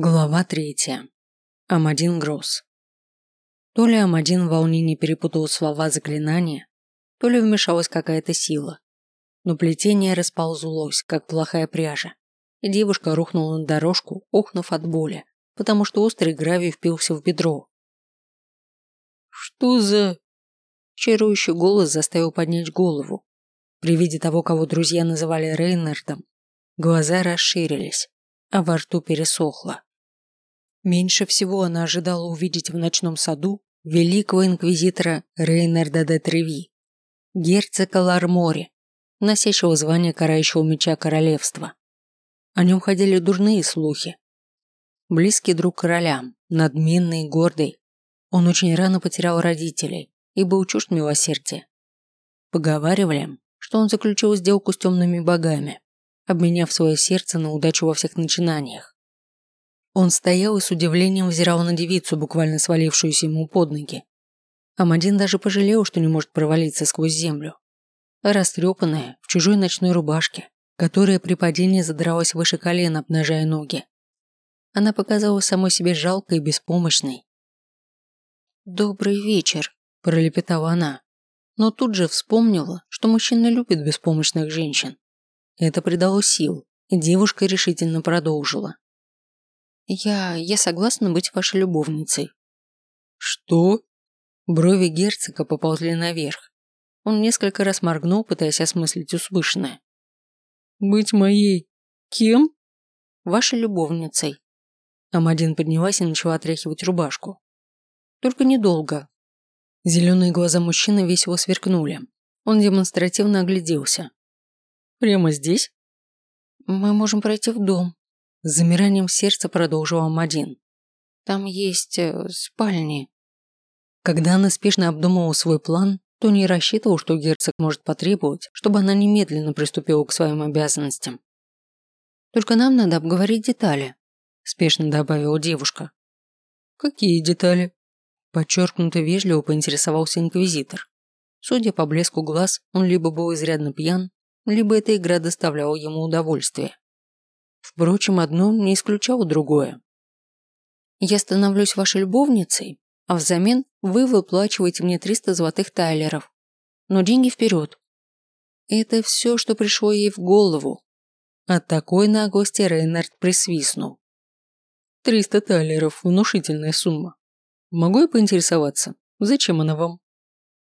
Глава третья. Амадин Гросс. То ли Амадин в волнении перепутал слова заклинания, то ли вмешалась какая-то сила. Но плетение расползлось, как плохая пряжа, и девушка рухнула на дорожку, охнув от боли, потому что острый гравий впился в бедро. «Что за...» Чарующий голос заставил поднять голову. При виде того, кого друзья называли Рейнардом, глаза расширились, а во рту пересохло. Меньше всего она ожидала увидеть в ночном саду великого инквизитора Рейнарда де Треви, герцога Лармори, носящего звание карающего меча королевства. О нем ходили дурные слухи. Близкий друг короля, надменный и гордый, он очень рано потерял родителей и был чужд милосердия. Поговаривали, что он заключил сделку с темными богами, обменяв свое сердце на удачу во всех начинаниях. Он стоял и с удивлением взирал на девицу, буквально свалившуюся ему под ноги. Амадин даже пожалел, что не может провалиться сквозь землю. Растрепанная, в чужой ночной рубашке, которая при падении задралась выше колена, обнажая ноги. Она показалась самой себе жалкой и беспомощной. «Добрый вечер», – пролепетала она, но тут же вспомнила, что мужчина любит беспомощных женщин. Это придало сил, и девушка решительно продолжила. Я... я согласна быть вашей любовницей. Что? Брови герцога поползли наверх. Он несколько раз моргнул, пытаясь осмыслить услышанное. Быть моей... кем? Вашей любовницей. Амадин поднялась и начала отряхивать рубашку. Только недолго. Зеленые глаза мужчины весело сверкнули. Он демонстративно огляделся. Прямо здесь? Мы можем пройти в дом. С замиранием сердца продолжил Амадин. Там есть э, спальни. Когда она спешно обдумывала свой план, то не рассчитывал, что герцог может потребовать, чтобы она немедленно приступила к своим обязанностям. «Только нам надо обговорить детали», – спешно добавила девушка. «Какие детали?» Подчеркнуто вежливо поинтересовался инквизитор. Судя по блеску глаз, он либо был изрядно пьян, либо эта игра доставляла ему удовольствие. Впрочем, одно не исключало другое. Я становлюсь вашей любовницей, а взамен вы выплачиваете мне 300 золотых тайлеров. Но деньги вперед. Это все, что пришло ей в голову. От такой наглости Рейнард присвистнул. «Триста тайлеров – внушительная сумма. Могу я поинтересоваться, зачем она вам?»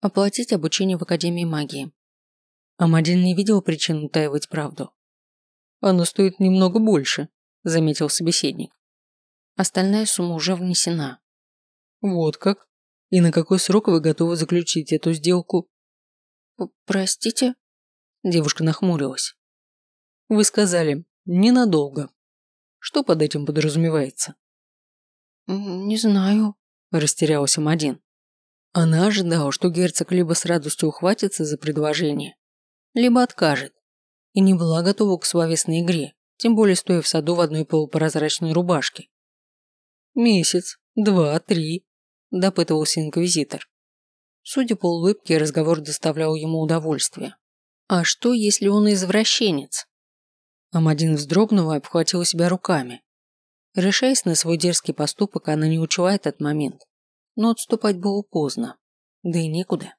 «Оплатить обучение в Академии магии». Амадин не видел причин утаивать правду. Оно стоит немного больше, заметил собеседник. Остальная сумма уже внесена. Вот как? И на какой срок вы готовы заключить эту сделку? Простите? Девушка нахмурилась. Вы сказали, ненадолго. Что под этим подразумевается? Не знаю, растерялся Мадин. Она ожидала, что герцог либо с радостью ухватится за предложение, либо откажет и не была готова к словесной игре, тем более стоя в саду в одной полупрозрачной рубашке. «Месяц, два, три», – допытывался инквизитор. Судя по улыбке, разговор доставлял ему удовольствие. А что, если он извращенец? Амадин вздрогнул и обхватил себя руками. Решаясь на свой дерзкий поступок, она не учла этот момент. Но отступать было поздно. Да и некуда.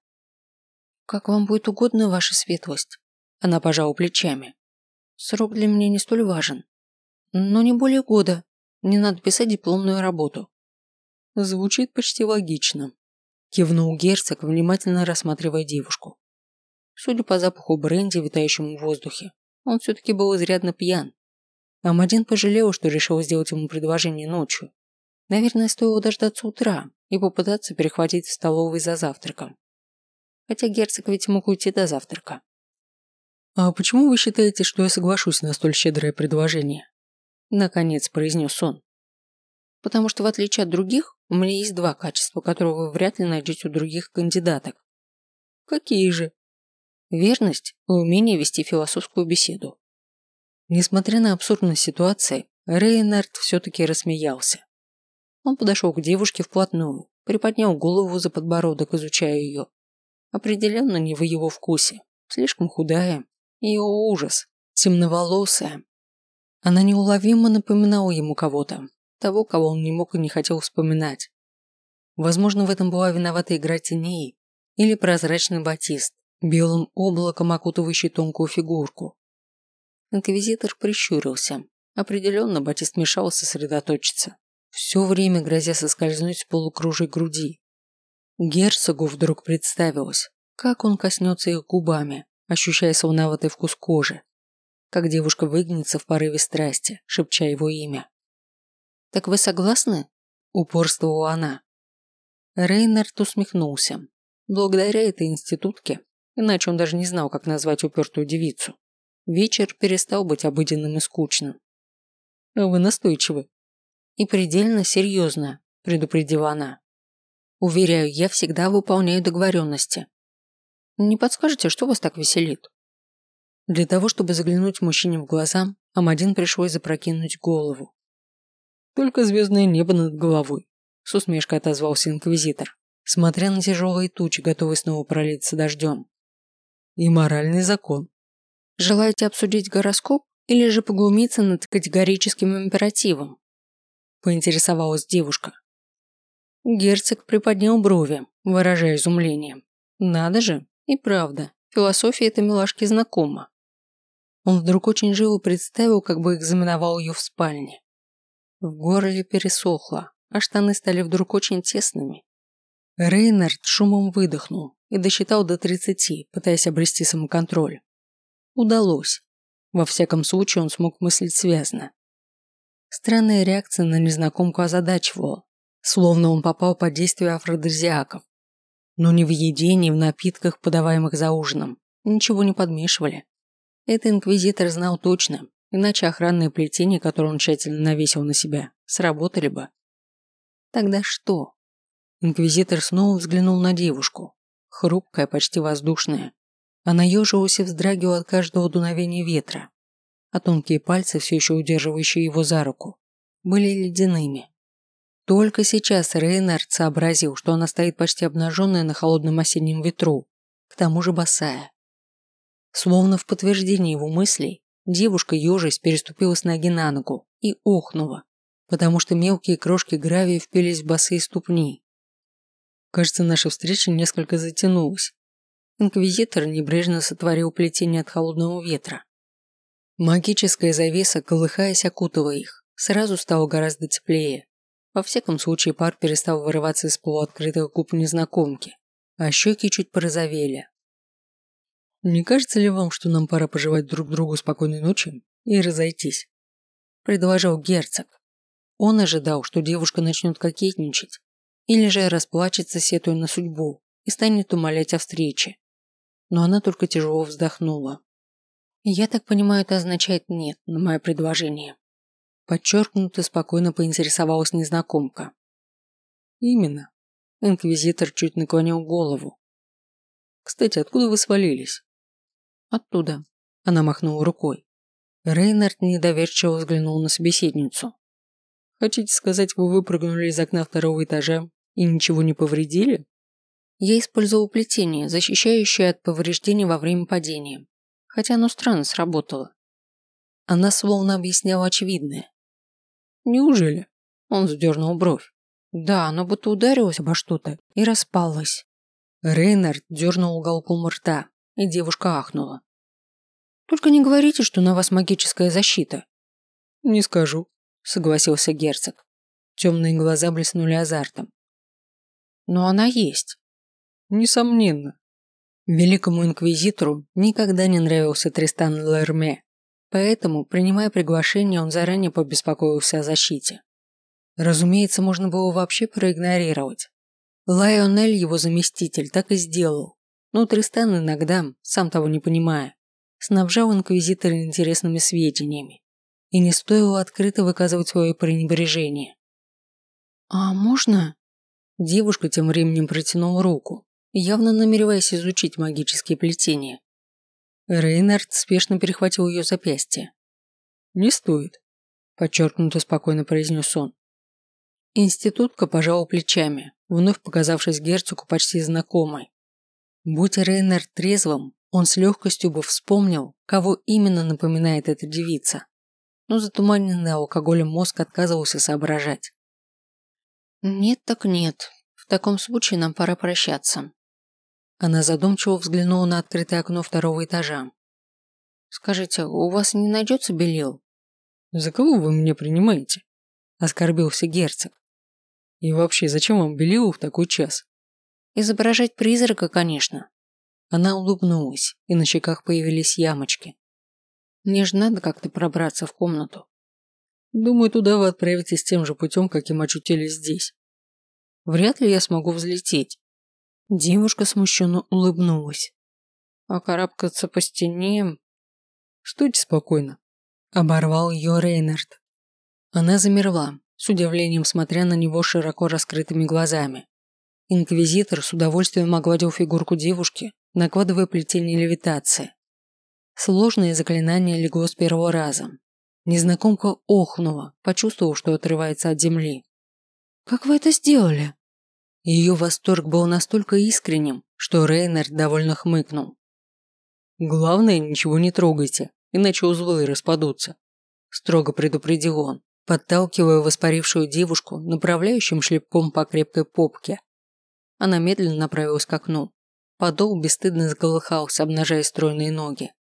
«Как вам будет угодно, ваша светлость», она пожала плечами. Срок для меня не столь важен. Но не более года. Мне надо писать дипломную работу. Звучит почти логично. Кивнул герцог, внимательно рассматривая девушку. Судя по запаху бренди, витающему в воздухе, он все-таки был изрядно пьян. Амадин пожалел, что решил сделать ему предложение ночью. Наверное, стоило дождаться утра и попытаться перехватить в столовой за завтраком. Хотя герцог ведь мог уйти до завтрака. «А почему вы считаете, что я соглашусь на столь щедрое предложение?» Наконец произнес он. «Потому что, в отличие от других, у меня есть два качества, которые вы вряд ли найдете у других кандидаток». «Какие же?» «Верность и умение вести философскую беседу». Несмотря на абсурдность ситуации, Рейнард все-таки рассмеялся. Он подошел к девушке вплотную, приподнял голову за подбородок, изучая ее. Определенно не в его вкусе. Слишком худая, ее ужас, темноволосая. Она неуловимо напоминала ему кого-то. того, кого он не мог и не хотел вспоминать. Возможно, в этом была виновата игра теней или прозрачный батист, белым облаком окутывающий тонкую фигурку. Инквизитор прищурился. Определенно батист мешал сосредоточиться, все время грозя соскользнуть с полукружей груди. Герцогу вдруг представилось, как он коснется их губами, ощущая солоноватый вкус кожи, как девушка выгнется в порыве страсти, шепча его имя. «Так вы согласны?» – упорствовала она. Рейнард усмехнулся. Благодаря этой институтке, иначе он даже не знал, как назвать упертую девицу, вечер перестал быть обыденным и скучным. «А вы настойчивы». «И предельно серьезно», – предупредила она. «Уверяю, я всегда выполняю договоренности. Не подскажете, что вас так веселит?» Для того, чтобы заглянуть мужчине в глаза, Амадин пришлось запрокинуть голову. «Только звездное небо над головой», – с усмешкой отозвался инквизитор, смотря на тяжелые тучи, готовые снова пролиться дождем. «И моральный закон». «Желаете обсудить гороскоп или же поглумиться над категорическим императивом?» – поинтересовалась девушка. Герцог приподнял брови, выражая изумление. «Надо же, и правда, философия этой милашки знакома. Он вдруг очень живо представил, как бы экзаменовал ее в спальне. В горле пересохло, а штаны стали вдруг очень тесными. Рейнард шумом выдохнул и досчитал до тридцати, пытаясь обрести самоконтроль. Удалось. Во всяком случае, он смог мыслить связно. Странная реакция на незнакомку озадачивала, словно он попал под действие афродизиаков. Но ни в еде, ни в напитках, подаваемых за ужином, ничего не подмешивали. Это инквизитор знал точно, иначе охранные плетения, которые он тщательно навесил на себя, сработали бы. Тогда что? Инквизитор снова взглянул на девушку. Хрупкая, почти воздушная. Она ежилась и вздрагивала от каждого дуновения ветра, а тонкие пальцы, все еще удерживающие его за руку, были ледяными. Только сейчас Рейнард сообразил, что она стоит почти обнаженная на холодном осеннем ветру, к тому же босая. Словно в подтверждение его мыслей, девушка ежась переступила с ноги на ногу и охнула, потому что мелкие крошки гравия впились в босые ступни. Кажется, наша встреча несколько затянулась. Инквизитор небрежно сотворил плетение от холодного ветра. Магическая завеса, колыхаясь, окутывая их, сразу стало гораздо теплее. Во всяком случае, пар перестал вырываться из полуоткрытых губ незнакомки, а щеки чуть порозовели, не кажется ли вам, что нам пора пожелать друг другу спокойной ночи и разойтись? Предложил герцог. Он ожидал, что девушка начнет кокетничать, или же расплачется, сетуя на судьбу, и станет умолять о встрече. Но она только тяжело вздохнула. «Я так понимаю, это означает «нет» на мое предложение». Подчеркнуто спокойно поинтересовалась незнакомка. «Именно». Инквизитор чуть наклонил голову. «Кстати, откуда вы свалились?» Оттуда. Она махнула рукой. Рейнард недоверчиво взглянул на собеседницу. Хотите сказать, вы выпрыгнули из окна второго этажа и ничего не повредили? Я использовал плетение, защищающее от повреждений во время падения. Хотя оно странно сработало. Она словно объясняла очевидное. Неужели? Он задернул бровь. Да, оно будто ударилось обо что-то и распалось. Рейнард дернул уголком рта, и девушка ахнула. «Только не говорите, что на вас магическая защита». «Не скажу», – согласился герцог. Темные глаза блеснули азартом. «Но она есть». «Несомненно». Великому инквизитору никогда не нравился Тристан Лерме, поэтому, принимая приглашение, он заранее побеспокоился о защите. Разумеется, можно было вообще проигнорировать. Лайонель, его заместитель, так и сделал. Но Тристан иногда, сам того не понимая, снабжал инквизитора интересными сведениями, и не стоило открыто выказывать свое пренебрежение. «А можно?» Девушка тем временем протянула руку, явно намереваясь изучить магические плетения. Рейнард спешно перехватил ее запястье. «Не стоит», – подчеркнуто спокойно произнес он. Институтка пожала плечами, вновь показавшись герцогу почти знакомой. Будь Рейнер трезвым, он с легкостью бы вспомнил, кого именно напоминает эта девица. но затуманенный алкоголем мозг отказывался соображать. «Нет так нет. В таком случае нам пора прощаться». Она задумчиво взглянула на открытое окно второго этажа. «Скажите, у вас не найдется белил?» «За кого вы меня принимаете?» – оскорбился герцог. «И вообще, зачем вам белилу в такой час?» «Изображать призрака, конечно». Она улыбнулась, и на щеках появились ямочки. «Мне же надо как-то пробраться в комнату». «Думаю, туда вы отправитесь тем же путем, каким очутились здесь. Вряд ли я смогу взлететь». Девушка смущенно улыбнулась. «А карабкаться по стене...» «Стойте спокойно», – оборвал ее Рейнард. Она замерла, с удивлением смотря на него широко раскрытыми глазами. Инквизитор с удовольствием огладил фигурку девушки, накладывая плетение левитации. Сложное заклинание легло с первого раза. Незнакомка охнула, почувствовав, что отрывается от земли. «Как вы это сделали?» Ее восторг был настолько искренним, что Рейнард довольно хмыкнул. «Главное, ничего не трогайте, иначе узлы распадутся», – строго предупредил он подталкивая воспарившую девушку направляющим шлепком по крепкой попке. Она медленно направилась к окну. Подол бесстыдно сголыхался, обнажая стройные ноги.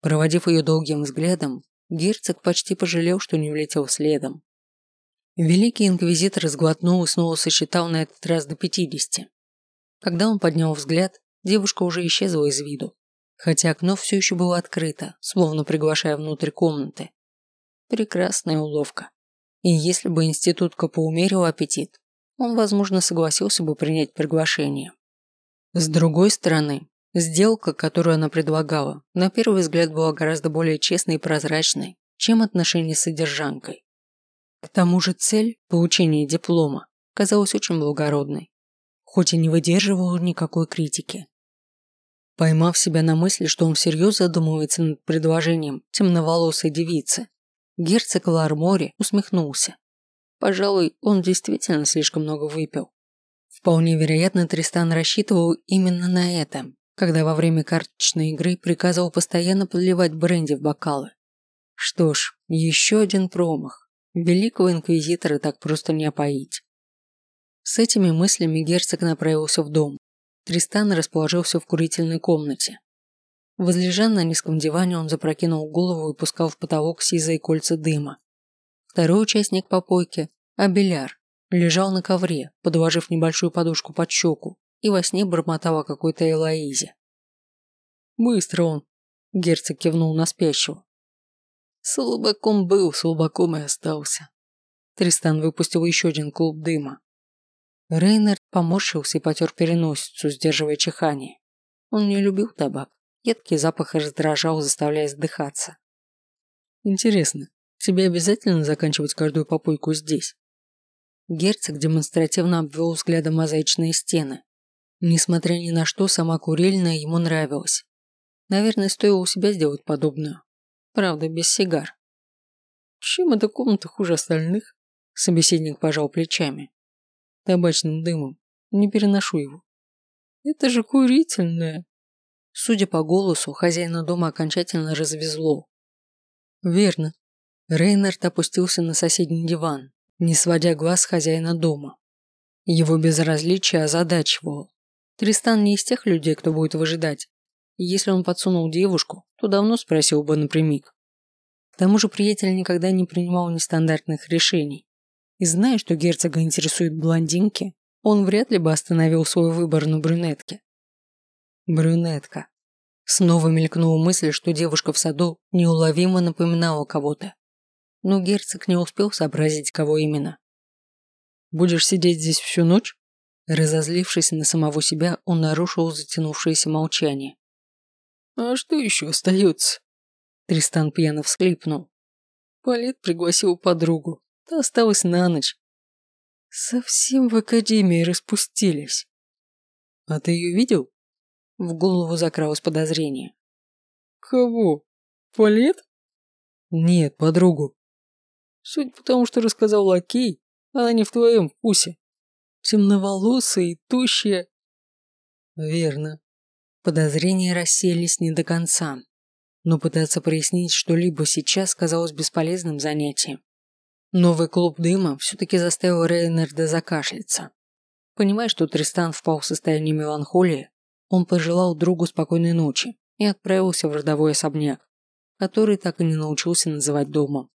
Проводив ее долгим взглядом, герцог почти пожалел, что не влетел следом. Великий инквизитор сглотнул и снова сосчитал на этот раз до пятидесяти. Когда он поднял взгляд, девушка уже исчезла из виду, хотя окно все еще было открыто, словно приглашая внутрь комнаты. Прекрасная уловка. И если бы институтка поумерил аппетит, он, возможно, согласился бы принять приглашение. С другой стороны, сделка, которую она предлагала, на первый взгляд была гораздо более честной и прозрачной, чем отношения с содержанкой. К тому же цель – получения диплома – казалась очень благородной, хоть и не выдерживала никакой критики. Поймав себя на мысли, что он всерьез задумывается над предложением темноволосой девицы, Герцог Лармори усмехнулся. Пожалуй, он действительно слишком много выпил. Вполне вероятно, Тристан рассчитывал именно на это, когда во время карточной игры приказывал постоянно подливать бренди в бокалы. Что ж, еще один промах. Великого инквизитора так просто не опоить. С этими мыслями герцог направился в дом. Тристан расположился в курительной комнате. Возлежа на низком диване, он запрокинул голову и пускал в потолок сизые кольца дыма. Второй участник попойки, Абеляр, лежал на ковре, подложив небольшую подушку под щеку, и во сне бормотал о какой-то Элоизе. «Быстро он!» – герцог кивнул на спящего. «Слабаком был, слабаком и остался». Тристан выпустил еще один клуб дыма. Рейнард поморщился и потер переносицу, сдерживая чихание. Он не любил табак. Едкий запах раздражал, заставляя сдыхаться. «Интересно, тебе обязательно заканчивать каждую попойку здесь?» Герцог демонстративно обвел взглядом мозаичные стены. Несмотря ни на что, сама курильная ему нравилась. Наверное, стоило у себя сделать подобную. Правда, без сигар. Чем эта комната хуже остальных? Собеседник пожал плечами. Табачным дымом. Не переношу его. Это же курительная. Судя по голосу, хозяина дома окончательно развезло. Верно. Рейнард опустился на соседний диван, не сводя глаз с хозяина дома. Его безразличие озадачивало. Тристан не из тех людей, кто будет выжидать. Если он подсунул девушку, то давно спросил бы напрямик. К тому же приятель никогда не принимал нестандартных решений. И зная, что герцога интересуют блондинки, он вряд ли бы остановил свой выбор на брюнетке. Брюнетка. Снова мелькнула мысль, что девушка в саду неуловимо напоминала кого-то. Но герцог не успел сообразить, кого именно. «Будешь сидеть здесь всю ночь?» Разозлившись на самого себя, он нарушил затянувшееся молчание. «А что еще остается?» Тристан пьяно всхлипнул. Полет пригласил подругу. Та осталась на ночь. Совсем в академии распустились. А ты ее видел? В голову закралось подозрение. Кого? Палет? Нет, подругу. Судя по тому, что рассказал Лакей, она не в твоем вкусе. Темноволосая и тощая. Верно. Подозрения расселись не до конца. но пытаться прояснить что-либо сейчас казалось бесполезным занятием. Новый клуб дыма все-таки заставил Рейнарда закашляться. Понимая, что Тристан впал в состояние меланхолии, он пожелал другу спокойной ночи и отправился в родовой особняк, который так и не научился называть домом.